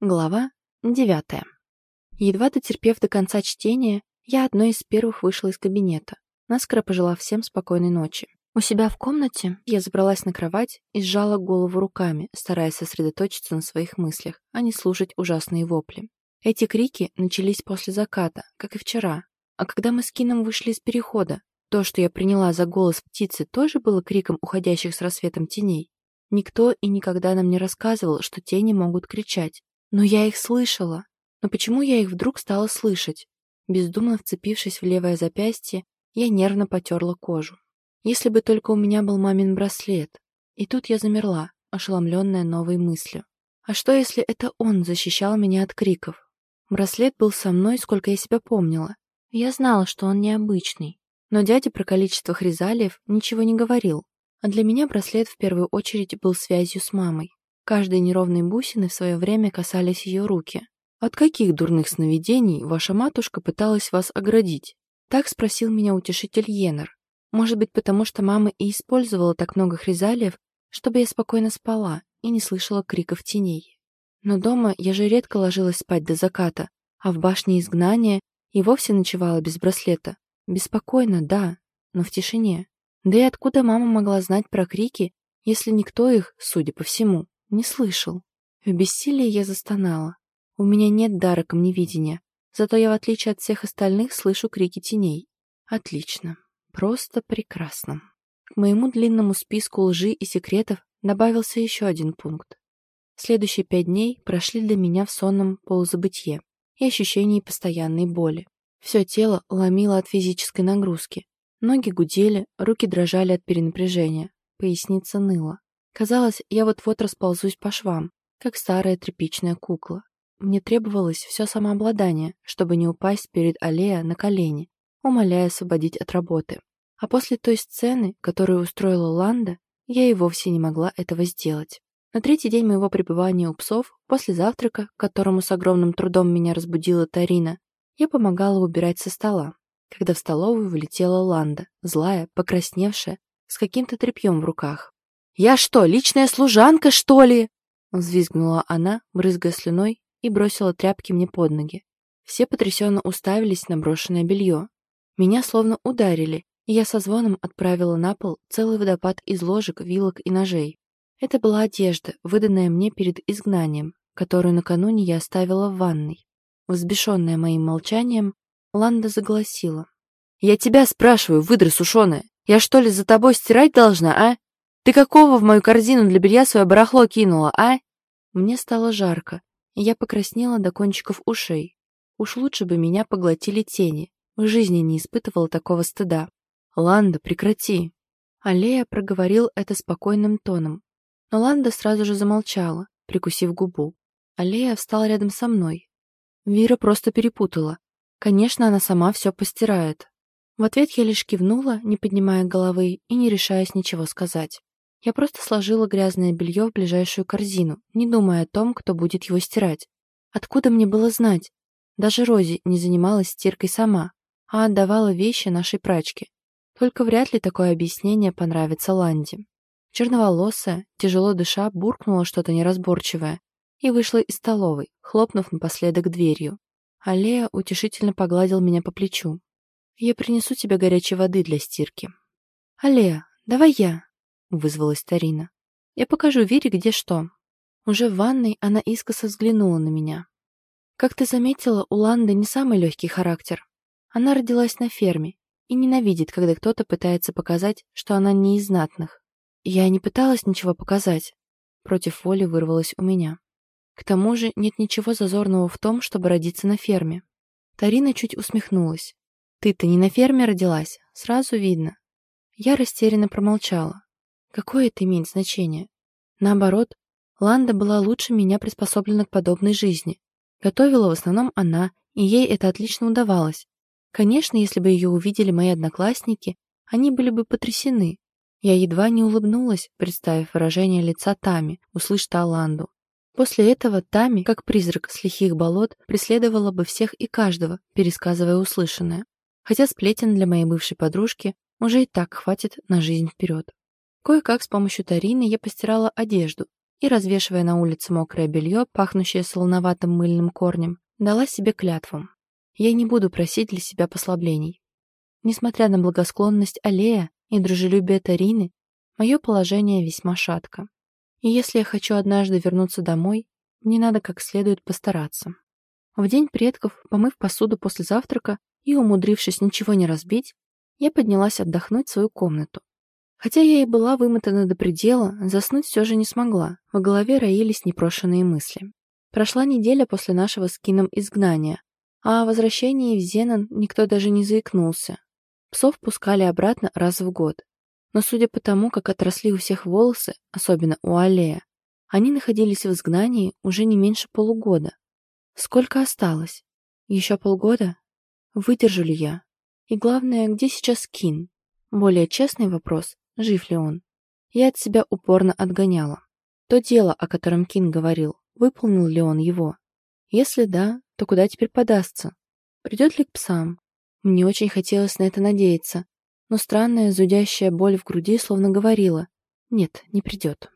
Глава девятая. Едва дотерпев до конца чтения, я одной из первых вышла из кабинета, наскоро пожелав всем спокойной ночи. У себя в комнате я забралась на кровать и сжала голову руками, стараясь сосредоточиться на своих мыслях, а не слушать ужасные вопли. Эти крики начались после заката, как и вчера. А когда мы с Кином вышли из перехода, то, что я приняла за голос птицы, тоже было криком уходящих с рассветом теней. Никто и никогда нам не рассказывал, что тени могут кричать, но я их слышала. Но почему я их вдруг стала слышать? Бездумно вцепившись в левое запястье, я нервно потерла кожу. Если бы только у меня был мамин браслет. И тут я замерла, ошеломленная новой мыслью. А что, если это он защищал меня от криков? Браслет был со мной, сколько я себя помнила. Я знала, что он необычный. Но дядя про количество хризалиев ничего не говорил. А для меня браслет в первую очередь был связью с мамой. Каждой неровной бусины в свое время касались ее руки. «От каких дурных сновидений ваша матушка пыталась вас оградить?» Так спросил меня утешитель Йеннер. Может быть, потому что мама и использовала так много хризалиев, чтобы я спокойно спала и не слышала криков теней. Но дома я же редко ложилась спать до заката, а в башне изгнания и вовсе ночевала без браслета. Беспокойно, да, но в тишине. Да и откуда мама могла знать про крики, если никто их, судя по всему, не слышал. В бессилии я застонала. У меня нет дара камневидения, зато я, в отличие от всех остальных, слышу крики теней. Отлично. Просто прекрасно. К моему длинному списку лжи и секретов добавился еще один пункт. Следующие пять дней прошли для меня в сонном полузабытье и ощущении постоянной боли. Все тело ломило от физической нагрузки. Ноги гудели, руки дрожали от перенапряжения, поясница ныла. Казалось, я вот-вот расползусь по швам, как старая тряпичная кукла. Мне требовалось все самообладание, чтобы не упасть перед Аллея на колени, умоляя освободить от работы. А после той сцены, которую устроила Ланда, я и вовсе не могла этого сделать. На третий день моего пребывания у псов, после завтрака, которому с огромным трудом меня разбудила Тарина, я помогала убирать со стола, когда в столовую влетела Ланда, злая, покрасневшая, с каким-то тряпьем в руках. «Я что, личная служанка, что ли?» Взвизгнула она, брызгая слюной, и бросила тряпки мне под ноги. Все потрясенно уставились на брошенное белье. Меня словно ударили, и я со звоном отправила на пол целый водопад из ложек, вилок и ножей. Это была одежда, выданная мне перед изгнанием, которую накануне я оставила в ванной. Взбешенная моим молчанием, Ланда загласила. «Я тебя спрашиваю, выдра сушеная, я что ли за тобой стирать должна, а? Ты какого в мою корзину для белья свое барахло кинула, а?» Мне стало жарко, я покраснела до кончиков ушей. Уж лучше бы меня поглотили тени. В жизни не испытывала такого стыда. «Ланда, прекрати!» Аллея проговорил это спокойным тоном. Но Ланда сразу же замолчала, прикусив губу. Аллея встала рядом со мной. Вира просто перепутала. Конечно, она сама все постирает. В ответ я лишь кивнула, не поднимая головы и не решаясь ничего сказать. Я просто сложила грязное белье в ближайшую корзину, не думая о том, кто будет его стирать. Откуда мне было знать? Даже Рози не занималась стиркой сама, а отдавала вещи нашей прачке. Только вряд ли такое объяснение понравится Ланде. Черноволосая, тяжело дыша, буркнула что-то неразборчивое и вышла из столовой, хлопнув напоследок дверью. Аллея утешительно погладил меня по плечу. «Я принесу тебе горячей воды для стирки». «Аллея, давай я», — вызвалась Тарина. «Я покажу Вере, где что». Уже в ванной она искоса взглянула на меня. «Как ты заметила, у Ланды не самый легкий характер. Она родилась на ферме и ненавидит, когда кто-то пытается показать, что она не из знатных. Я не пыталась ничего показать. Против воли вырвалось у меня. К тому же нет ничего зазорного в том, чтобы родиться на ферме. Тарина чуть усмехнулась. «Ты-то не на ферме родилась, сразу видно». Я растерянно промолчала. Какое это имеет значение? Наоборот, Ланда была лучше меня приспособлена к подобной жизни. Готовила в основном она, и ей это отлично удавалось. Конечно, если бы ее увидели мои одноклассники, они были бы потрясены. Я едва не улыбнулась, представив выражение лица Тами, услышав Ланду. После этого Тами, как призрак с лихих болот, преследовала бы всех и каждого, пересказывая услышанное. Хотя сплетен для моей бывшей подружки уже и так хватит на жизнь вперед. Кое-как с помощью Тарины я постирала одежду, и, развешивая на улице мокрое белье, пахнущее солоноватым мыльным корнем, дала себе клятву. Я не буду просить для себя послаблений. Несмотря на благосклонность Аллея и дружелюбие Тарины, мое положение весьма шатко. И если я хочу однажды вернуться домой, мне надо как следует постараться. В день предков, помыв посуду после завтрака и умудрившись ничего не разбить, я поднялась отдохнуть в свою комнату. Хотя я и была вымотана до предела, заснуть все же не смогла. В голове роились непрошенные мысли. Прошла неделя после нашего с Кином изгнания, а о возвращении в Зенон никто даже не заикнулся. Псов пускали обратно раз в год. Но судя по тому, как отросли у всех волосы, особенно у Аллея, они находились в изгнании уже не меньше полугода. Сколько осталось? Еще полгода? Выдержу ли я? И главное, где сейчас Кин? Более честный вопрос, жив ли он? Я от себя упорно отгоняла. То дело, о котором Кин говорил, выполнил ли он его? Если да, то куда теперь подастся? Придет ли к псам? Мне очень хотелось на это надеяться, но странная зудящая боль в груди словно говорила «нет, не придет».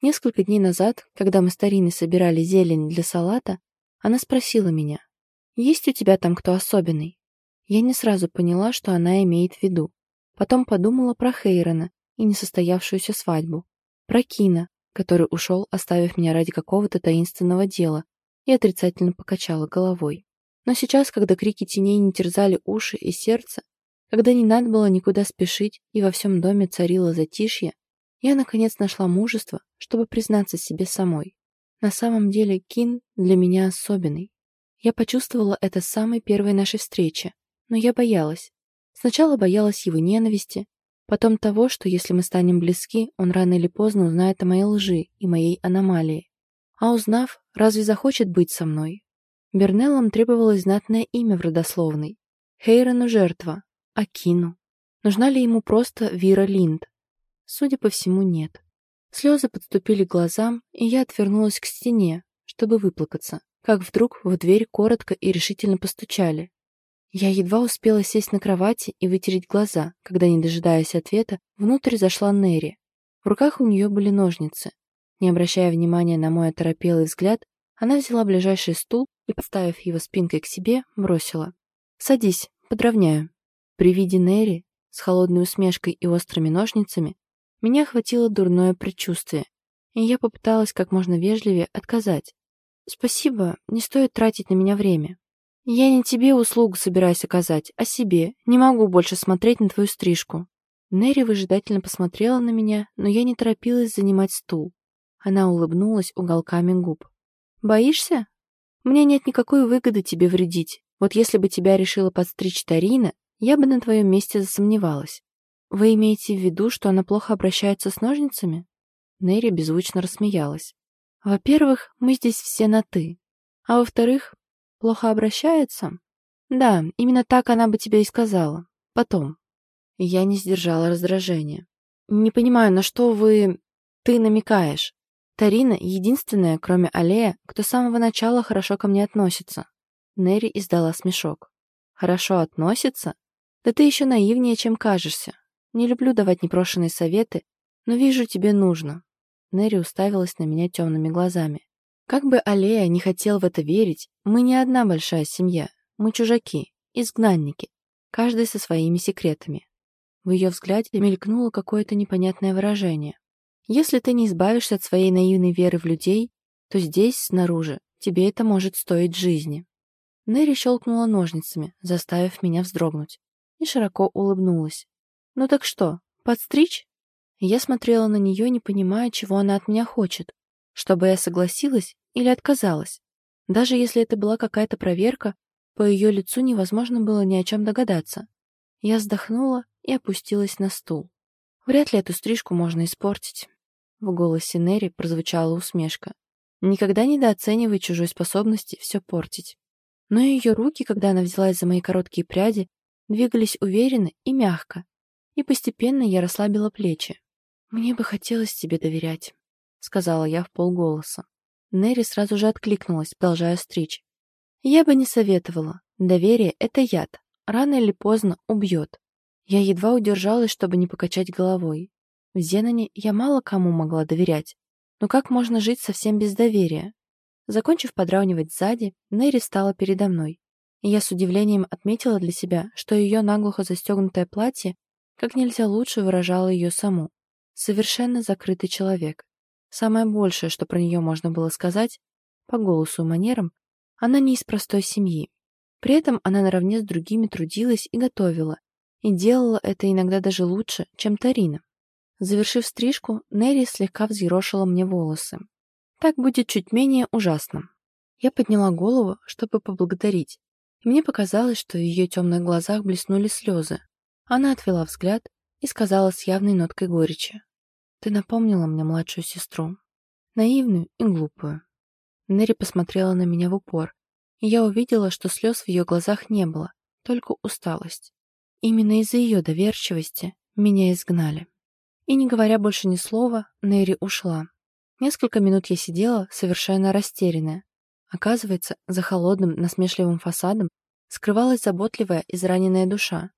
Несколько дней назад, когда мы с Тариной собирали зелень для салата, она спросила меня «Есть у тебя там кто особенный?» Я не сразу поняла, что она имеет в виду. Потом подумала про Хейрона и несостоявшуюся свадьбу, про Кина, который ушел, оставив меня ради какого-то таинственного дела, и отрицательно покачала головой. Но сейчас, когда крики теней не терзали уши и сердце, когда не надо было никуда спешить и во всем доме царило затишье, я, наконец, нашла мужество, чтобы признаться себе самой. На самом деле Кин для меня особенный. Я почувствовала это с самой первой нашей встречи, но я боялась. Сначала боялась его ненависти, Потом того, что если мы станем близки, он рано или поздно узнает о моей лжи и моей аномалии. А узнав, разве захочет быть со мной? Бернеллам требовалось знатное имя в родословной. Хейрону жертва, Акину. Нужна ли ему просто Вира Линд? Судя по всему, нет. Слезы подступили к глазам, и я отвернулась к стене, чтобы выплакаться, как вдруг в дверь коротко и решительно постучали. Я едва успела сесть на кровати и вытереть глаза, когда, не дожидаясь ответа, внутрь зашла Нерри. В руках у нее были ножницы. Не обращая внимания на мой оторопелый взгляд, она взяла ближайший стул и, поставив его спинкой к себе, бросила. «Садись, подровняю». При виде Нерри, с холодной усмешкой и острыми ножницами, меня охватило дурное предчувствие, и я попыталась как можно вежливее отказать. «Спасибо, не стоит тратить на меня время. «Я не тебе услугу собираюсь оказать, а себе. Не могу больше смотреть на твою стрижку». Нерри выжидательно посмотрела на меня, но я не торопилась занимать стул. Она улыбнулась уголками губ. «Боишься? Мне нет никакой выгоды тебе вредить. Вот если бы тебя решила подстричь Тарина, я бы на твоем месте засомневалась. Вы имеете в виду, что она плохо обращается с ножницами?» Нерри беззвучно рассмеялась. «Во-первых, мы здесь все на «ты». А во-вторых, Плохо обращается? Да, именно так она бы тебе и сказала. Потом. Я не сдержала раздражения. Не понимаю, на что вы... Ты намекаешь. Тарина единственная, кроме Аллея, кто с самого начала хорошо ко мне относится. Нерри издала смешок. Хорошо относится? Да ты еще наивнее, чем кажешься. Не люблю давать непрошенные советы, но вижу, тебе нужно. Нерри уставилась на меня темными глазами. Как бы Аллея не хотел в это верить, мы не одна большая семья. Мы чужаки, изгнанники, каждый со своими секретами. В ее взгляде мелькнуло какое-то непонятное выражение. Если ты не избавишься от своей наивной веры в людей, то здесь, снаружи, тебе это может стоить жизни. Нэри щелкнула ножницами, заставив меня вздрогнуть, и широко улыбнулась. «Ну так что, подстричь?» Я смотрела на нее, не понимая, чего она от меня хочет чтобы я согласилась или отказалась. Даже если это была какая-то проверка, по ее лицу невозможно было ни о чем догадаться. Я вздохнула и опустилась на стул. Вряд ли эту стрижку можно испортить. В голосе Нерри прозвучала усмешка. Никогда недооценивай чужой способности все портить. Но ее руки, когда она взялась за мои короткие пряди, двигались уверенно и мягко, и постепенно я расслабила плечи. Мне бы хотелось тебе доверять сказала я в полголоса. Нерри сразу же откликнулась, продолжая стричь. Я бы не советовала. Доверие — это яд. Рано или поздно убьет. Я едва удержалась, чтобы не покачать головой. В Зеноне я мало кому могла доверять, Но как можно жить совсем без доверия? Закончив подравнивать сзади, Нерри стала передо мной. И я с удивлением отметила для себя, что ее наглухо застегнутое платье как нельзя лучше выражало ее саму. Совершенно закрытый человек. Самое большее, что про нее можно было сказать, по голосу и манерам, она не из простой семьи. При этом она наравне с другими трудилась и готовила, и делала это иногда даже лучше, чем Тарина. Завершив стрижку, Нерри слегка взъерошила мне волосы. Так будет чуть менее ужасно. Я подняла голову, чтобы поблагодарить, и мне показалось, что в ее темных глазах блеснули слезы. Она отвела взгляд и сказала с явной ноткой горечи. «Ты напомнила мне младшую сестру. Наивную и глупую». Нерри посмотрела на меня в упор, и я увидела, что слез в ее глазах не было, только усталость. Именно из-за ее доверчивости меня изгнали. И не говоря больше ни слова, Нерри ушла. Несколько минут я сидела, совершенно растерянная. Оказывается, за холодным, насмешливым фасадом скрывалась заботливая, израненная душа.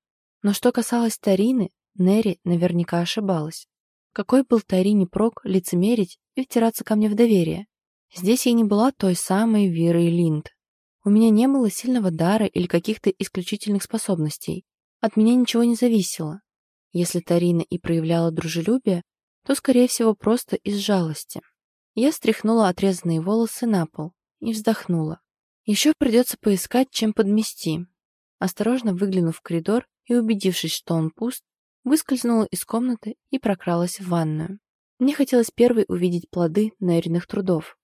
Но что касалось Тарины, Нерри наверняка ошибалась. Какой был Тарине прок лицемерить и втираться ко мне в доверие? Здесь я не была той самой Верой Линд. У меня не было сильного дара или каких-то исключительных способностей. От меня ничего не зависело. Если Тарина и проявляла дружелюбие, то, скорее всего, просто из жалости. Я стряхнула отрезанные волосы на пол и вздохнула. Еще придется поискать, чем подмести. Осторожно выглянув в коридор и убедившись, что он пуст, выскользнула из комнаты и прокралась в ванную. Мне хотелось первой увидеть плоды Нэриных трудов.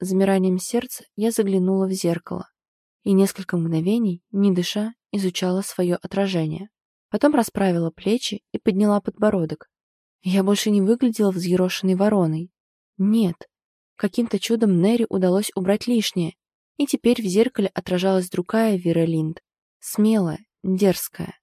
Замиранием сердца я заглянула в зеркало и несколько мгновений, не дыша, изучала свое отражение. Потом расправила плечи и подняла подбородок. Я больше не выглядела взъерошенной вороной. Нет. Каким-то чудом Нерри удалось убрать лишнее, и теперь в зеркале отражалась другая Вера Линд. Смелая, дерзкая.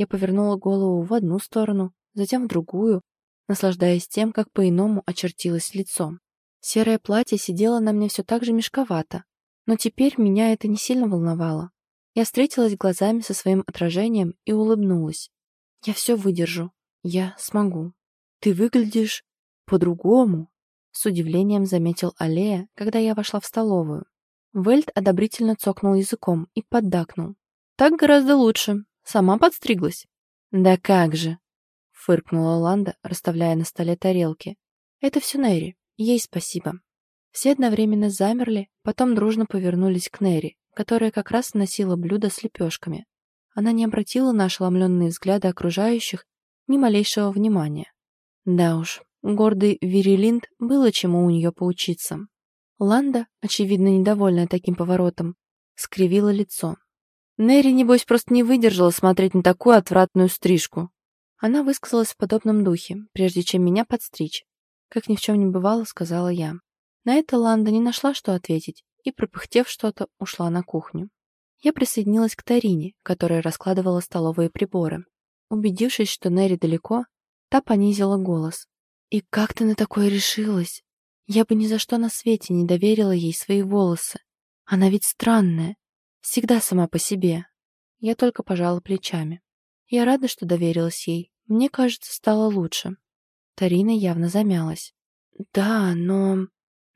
Я повернула голову в одну сторону, затем в другую, наслаждаясь тем, как по-иному очертилось лицо. Серое платье сидело на мне все так же мешковато, но теперь меня это не сильно волновало. Я встретилась глазами со своим отражением и улыбнулась. Я все выдержу. Я смогу. Ты выглядишь по-другому, с удивлением заметил Аллея, когда я вошла в столовую. Вельт одобрительно цокнул языком и поддакнул. «Так гораздо лучше. Сама подстриглась». «Да как же!» — фыркнула Ланда, расставляя на столе тарелки. «Это все Нэри. Ей спасибо». Все одновременно замерли, потом дружно повернулись к Нэри, которая как раз носила блюдо с лепешками. Она не обратила на ошеломленные взгляды окружающих ни малейшего внимания. Да уж, гордый Вирилинд было чему у нее поучиться. Ланда, очевидно недовольная таким поворотом, скривила лицо. Нерри, небось, просто не выдержала смотреть на такую отвратную стрижку. Она высказалась в подобном духе, прежде чем меня подстричь. Как ни в чем не бывало, сказала я. На это Ланда не нашла, что ответить, и, пропыхтев что-то, ушла на кухню. Я присоединилась к Тарине, которая раскладывала столовые приборы. Убедившись, что Нерри далеко, та понизила голос. «И как ты на такое решилась? Я бы ни за что на свете не доверила ей свои волосы. Она ведь странная. Всегда сама по себе. Я только пожала плечами. Я рада, что доверилась ей. Мне кажется, стало лучше. Тарина явно замялась. Да, но...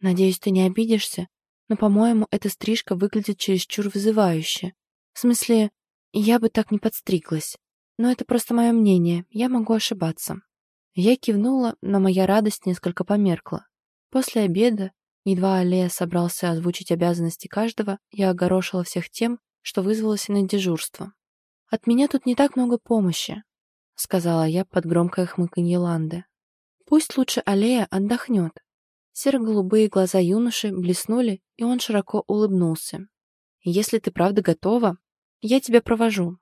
Надеюсь, ты не обидишься, но, по-моему, эта стрижка выглядит чересчур вызывающе. В смысле, я бы так не подстриглась. Но это просто мое мнение, я могу ошибаться. Я кивнула, но моя радость несколько померкла. После обеда, едва Аллея собрался озвучить обязанности каждого, я огорошила всех тем, что вызвалась на дежурство. «От меня тут не так много помощи», — сказала я под громкое хмыканье Ланды. «Пусть лучше Аллея отдохнет». Серо-голубые глаза юноши блеснули, и он широко улыбнулся. «Если ты правда готова, я тебя провожу».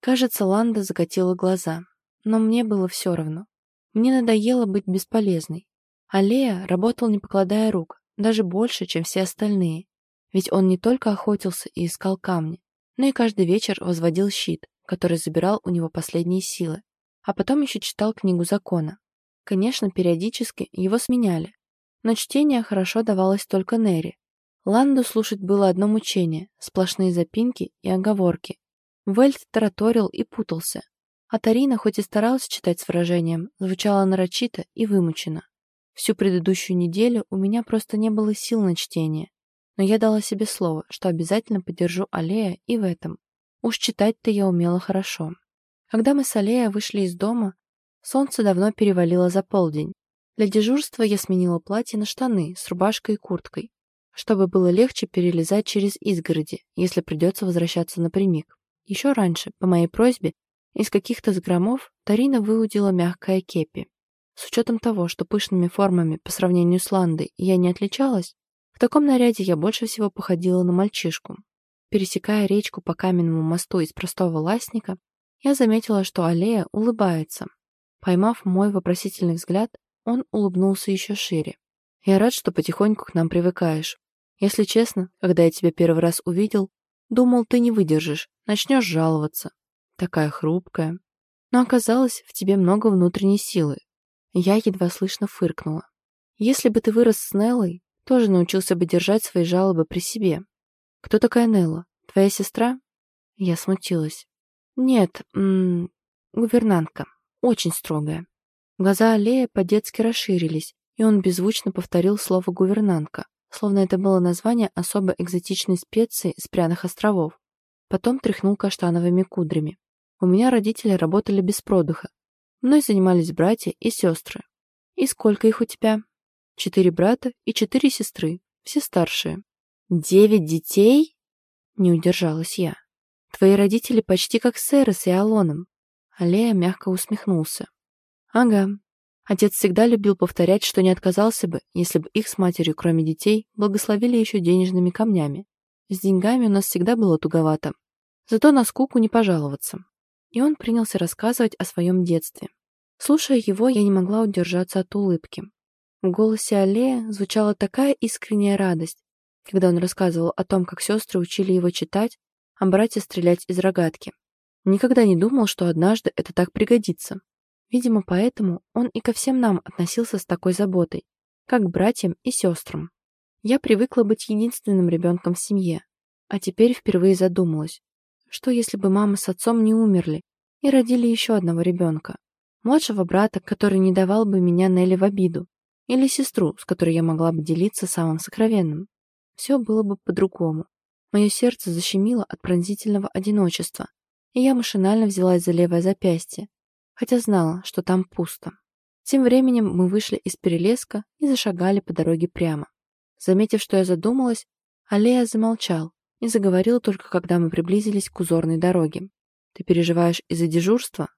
Кажется, Ланда закатила глаза, но мне было все равно. Мне надоело быть бесполезной. Аллея работал не покладая рук, даже больше, чем все остальные. Ведь он не только охотился и искал камни, но и каждый вечер возводил щит, который забирал у него последние силы. А потом еще читал книгу закона. Конечно, периодически его сменяли, но чтение хорошо давалось только Нерри. Ланду слушать было одно мучение, сплошные запинки и оговорки. Вельт тараторил и путался, а Тарина, хоть и старалась читать с выражением, звучала нарочито и вымученно. Всю предыдущую неделю у меня просто не было сил на чтение. Но я дала себе слово, что обязательно поддержу Алея и в этом. Уж читать-то я умела хорошо. Когда мы с Алея вышли из дома, солнце давно перевалило за полдень. Для дежурства я сменила платье на штаны с рубашкой и курткой, чтобы было легче перелезать через изгороди, если придется возвращаться напрямик. Еще раньше, по моей просьбе, из каких-то сгромов Тарина выудила мягкое кепи. С учетом того, что пышными формами по сравнению с Ландой я не отличалась, в таком наряде я больше всего походила на мальчишку. Пересекая речку по каменному мосту из простого ластника, я заметила, что Аллея улыбается. Поймав мой вопросительный взгляд, он улыбнулся еще шире. «Я рад, что потихоньку к нам привыкаешь. Если честно, когда я тебя первый раз увидел, думал, ты не выдержишь, начнешь жаловаться. Такая хрупкая. Но оказалось, в тебе много внутренней силы. Я едва слышно фыркнула. Если бы ты вырос с Неллой, тоже научился бы держать свои жалобы при себе. Кто такая Нелла? Твоя сестра? Я смутилась. Нет, м -м, гувернантка. Очень строгая. Глаза Аллея по-детски расширились, и он беззвучно повторил слово «гувернантка», словно это было название особо экзотичной специи с пряных островов. Потом тряхнул каштановыми кудрями. У меня родители работали без продыха. Мной занимались братья и сестры. И сколько их у тебя? Четыре брата и четыре сестры, все старшие. Девять детей? Не удержалась я. Твои родители почти как Сэрос и Алоном. Алея мягко усмехнулся. Ага. Отец всегда любил повторять, что не отказался бы, если бы их с матерью, кроме детей, благословили еще денежными камнями. С деньгами у нас всегда было туговато. Зато на скуку не пожаловаться. И он принялся рассказывать о своем детстве. Слушая его, я не могла удержаться от улыбки. В голосе Аллея звучала такая искренняя радость, когда он рассказывал о том, как сестры учили его читать, а братья стрелять из рогатки. Никогда не думал, что однажды это так пригодится. Видимо, поэтому он и ко всем нам относился с такой заботой, как к братьям и сестрам. Я привыкла быть единственным ребенком в семье, а теперь впервые задумалась, что если бы мама с отцом не умерли и родили еще одного ребенка? Младшего брата, который не давал бы меня Нелли в обиду, или сестру, с которой я могла бы делиться самым сокровенным. Все было бы по-другому. Мое сердце защемило от пронзительного одиночества, и я машинально взялась за левое запястье, хотя знала, что там пусто. Тем временем мы вышли из перелеска и зашагали по дороге прямо. Заметив, что я задумалась, Алея замолчал и заговорил только когда мы приблизились к узорной дороге. «Ты переживаешь из-за дежурства?»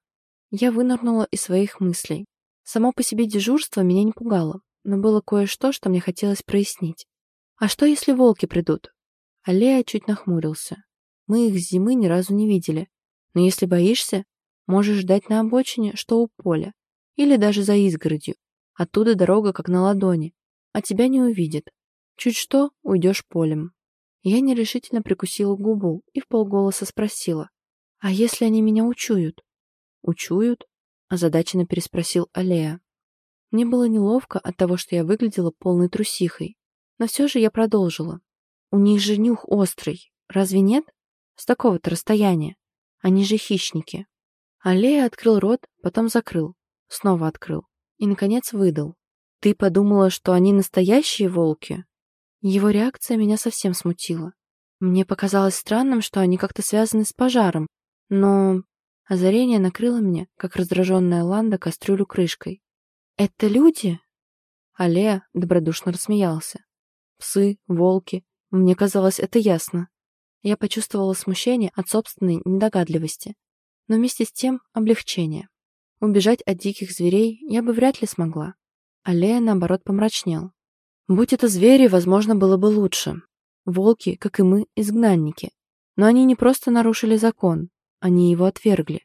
Я вынырнула из своих мыслей. Само по себе дежурство меня не пугало, но было кое-что, что мне хотелось прояснить. «А что, если волки придут?» Аллея чуть нахмурился. «Мы их с зимы ни разу не видели. Но если боишься, можешь ждать на обочине, что у поля. Или даже за изгородью. Оттуда дорога как на ладони. А тебя не увидят. Чуть что, уйдешь полем». Я нерешительно прикусила губу и в полголоса спросила. «А если они меня учуют?» «Учуют?» — озадаченно переспросил Алея. Мне было неловко от того, что я выглядела полной трусихой. Но все же я продолжила. «У них же нюх острый. Разве нет? С такого-то расстояния. Они же хищники». Алея открыл рот, потом закрыл. Снова открыл. И, наконец, выдал. «Ты подумала, что они настоящие волки?» Его реакция меня совсем смутила. Мне показалось странным, что они как-то связаны с пожаром, но озарение накрыло меня, как раздраженная Ланда кастрюлю крышкой. «Это люди?» Але добродушно рассмеялся. «Псы, волки. Мне казалось, это ясно». Я почувствовала смущение от собственной недогадливости, но вместе с тем облегчение. Убежать от диких зверей я бы вряд ли смогла. Аллея, наоборот, помрачнел. Будь это звери, возможно, было бы лучше. Волки, как и мы, изгнанники. Но они не просто нарушили закон, они его отвергли.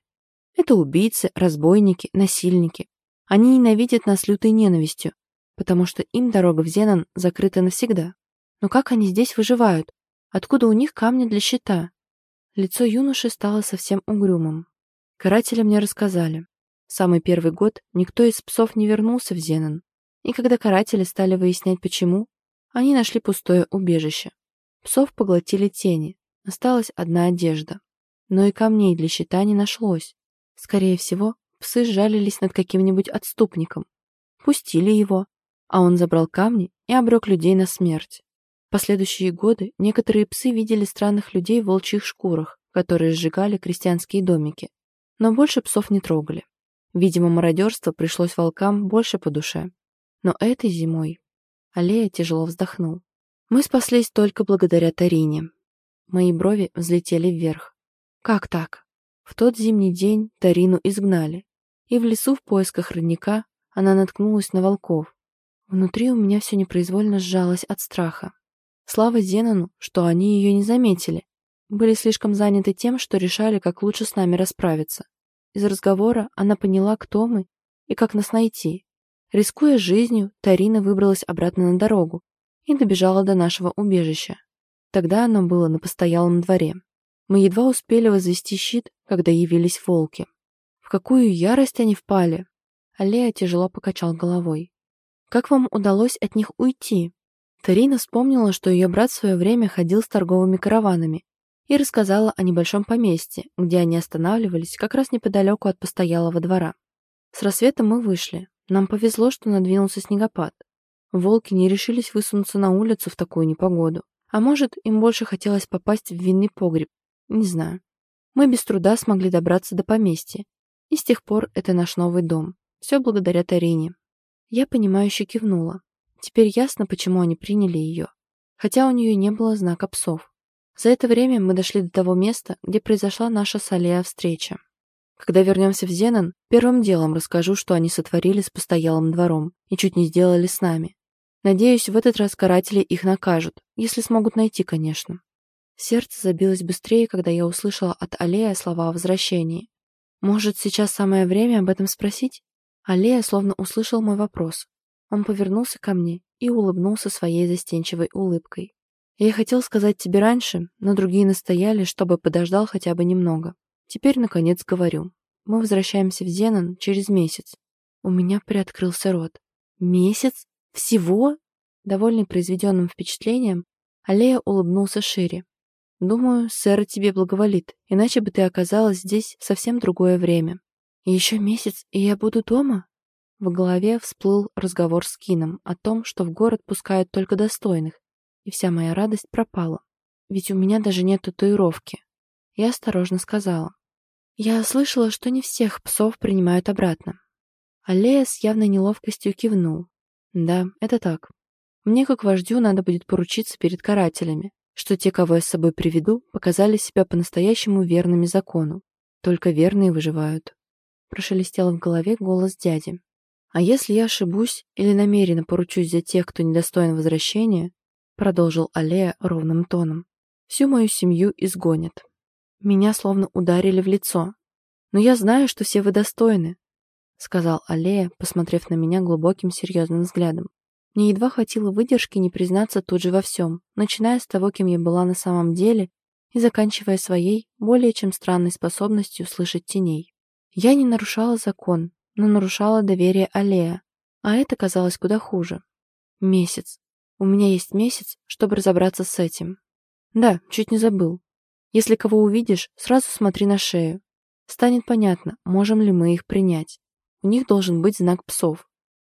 Это убийцы, разбойники, насильники. Они ненавидят нас лютой ненавистью, потому что им дорога в Зенон закрыта навсегда. Но как они здесь выживают? Откуда у них камни для щита? Лицо юноши стало совсем угрюмым. Каратели мне рассказали. Самый первый год никто из псов не вернулся в Зенон. И когда каратели стали выяснять почему, они нашли пустое убежище. Псов поглотили тени, осталась одна одежда. Но и камней для щита не нашлось. Скорее всего, псы сжалились над каким-нибудь отступником. Пустили его, а он забрал камни и обрек людей на смерть. Последующие годы некоторые псы видели странных людей в волчьих шкурах, которые сжигали крестьянские домики, но больше псов не трогали. Видимо, мародерство пришлось волкам больше по душе. Но этой зимой... Аллея тяжело вздохнул. Мы спаслись только благодаря Тарине. Мои брови взлетели вверх. Как так? В тот зимний день Тарину изгнали, и в лесу в поисках родника она наткнулась на волков. Внутри у меня все непроизвольно сжалось от страха. Слава Зенану, что они ее не заметили. Были слишком заняты тем, что решали, как лучше с нами расправиться. Из разговора она поняла, кто мы и как нас найти. Рискуя жизнью, Тарина выбралась обратно на дорогу и добежала до нашего убежища. Тогда оно было на постоялом дворе. Мы едва успели возвести щит, когда явились волки. В какую ярость они впали! Аллея тяжело покачал головой. «Как вам удалось от них уйти?» Тарина вспомнила, что ее брат в свое время ходил с торговыми караванами и рассказала о небольшом поместье, где они останавливались как раз неподалеку от постоялого двора. С рассветом мы вышли. Нам повезло, что надвинулся снегопад. Волки не решились высунуться на улицу в такую непогоду. А может, им больше хотелось попасть в винный погреб. Не знаю. Мы без труда смогли добраться до поместья. И с тех пор это наш новый дом. Все благодаря Тарине. Я понимающе кивнула. Теперь ясно, почему они приняли ее. Хотя у нее не было знака псов. За это время мы дошли до того места, где произошла наша с Алия встреча. Когда вернемся в Зенон, первым делом расскажу, что они сотворили с постоялым двором и чуть не сделали с нами. Надеюсь, в этот раз каратели их накажут, если смогут найти, конечно. Сердце забилось быстрее, когда я услышала от Алея слова о возвращении. Может, сейчас самое время об этом спросить? Алея словно услышал мой вопрос. Он повернулся ко мне и улыбнулся своей застенчивой улыбкой. Я хотел сказать тебе раньше, но другие настояли, чтобы подождал хотя бы немного. Теперь, наконец, говорю. Мы возвращаемся в Зенон через месяц. У меня приоткрылся рот. Месяц? Всего? Довольный произведенным впечатлением, Аллея улыбнулся шире. Думаю, сэр тебе благоволит, иначе бы ты оказалась здесь совсем другое время. еще месяц, и я буду дома? В голове всплыл разговор с Кином о том, что в город пускают только достойных, и вся моя радость пропала. Ведь у меня даже нет татуировки. Я осторожно сказала. Я слышала, что не всех псов принимают обратно. Аллея с явной неловкостью кивнул. Да, это так. Мне, как вождю, надо будет поручиться перед карателями, что те, кого я с собой приведу, показали себя по-настоящему верными закону. Только верные выживают. Прошелестел в голове голос дяди. А если я ошибусь или намеренно поручусь за тех, кто недостоин возвращения, продолжил Аллея ровным тоном. «Всю мою семью изгонят. Меня словно ударили в лицо. Но я знаю, что все вы достойны», — сказал Аллея, посмотрев на меня глубоким серьезным взглядом. Мне едва хватило выдержки не признаться тут же во всем, начиная с того, кем я была на самом деле, и заканчивая своей, более чем странной способностью слышать теней. Я не нарушала закон, но нарушала доверие Аллея, а это казалось куда хуже. Месяц. У меня есть месяц, чтобы разобраться с этим. Да, чуть не забыл. Если кого увидишь, сразу смотри на шею. Станет понятно, можем ли мы их принять. У них должен быть знак псов.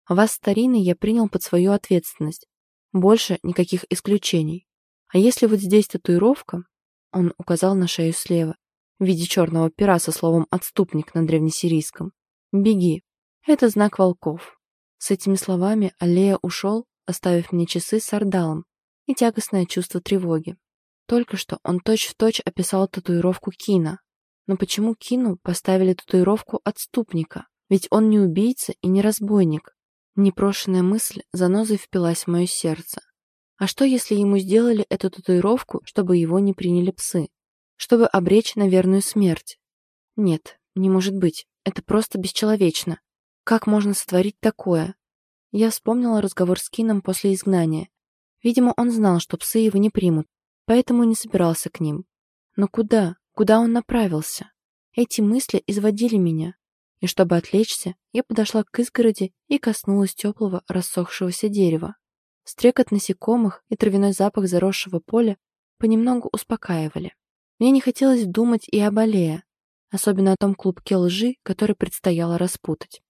Вас, старинный, я принял под свою ответственность. Больше никаких исключений. А если вот здесь татуировка, он указал на шею слева, в виде черного пера со словом «отступник» на древнесирийском. «Беги». Это знак волков. С этими словами Аллея ушел, оставив мне часы с ордалом и тягостное чувство тревоги. Только что он точь-в-точь точь описал татуировку Кина. Но почему Кину поставили татуировку отступника? Ведь он не убийца и не разбойник. Непрошенная мысль занозой впилась в мое сердце. А что, если ему сделали эту татуировку, чтобы его не приняли псы? Чтобы обречь на верную смерть? Нет, не может быть. Это просто бесчеловечно. Как можно сотворить такое? Я вспомнила разговор с Кином после изгнания. Видимо, он знал, что псы его не примут, поэтому не собирался к ним. Но куда? Куда он направился? Эти мысли изводили меня. И чтобы отвлечься, я подошла к изгороди и коснулась теплого рассохшегося дерева. Стрекот насекомых и травяной запах заросшего поля понемногу успокаивали. Мне не хотелось думать и об Аллее, особенно о том клубке лжи, который предстояло распутать.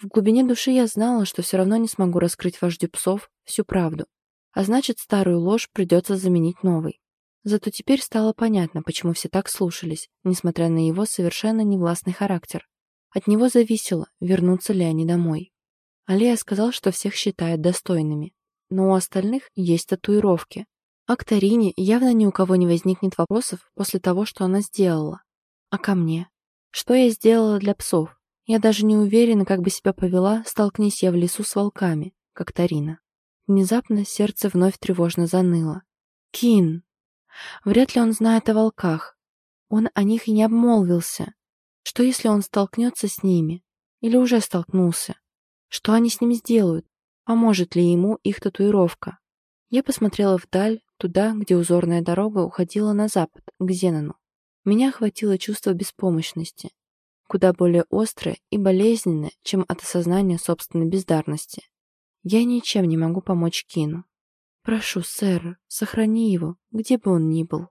В глубине души я знала, что все равно не смогу раскрыть вождю псов всю правду, а значит, старую ложь придется заменить новой. Зато теперь стало понятно, почему все так слушались, несмотря на его совершенно невластный характер. От него зависело, вернутся ли они домой. Алия сказал, что всех считает достойными, но у остальных есть татуировки. А к Тарине явно ни у кого не возникнет вопросов после того, что она сделала. А ко мне? Что я сделала для псов? Я даже не уверена, как бы себя повела, столкнись я в лесу с волками, как Тарина. Внезапно сердце вновь тревожно заныло. Кин! Вряд ли он знает о волках. Он о них и не обмолвился. Что, если он столкнется с ними? Или уже столкнулся? Что они с ним сделают? Поможет ли ему их татуировка? Я посмотрела вдаль, туда, где узорная дорога уходила на запад, к Зенону. Меня охватило чувство беспомощности, куда более острое и болезненное, чем от осознания собственной бездарности. Я ничем не могу помочь Кину. Прошу, сэр, сохрани его, где бы он ни был.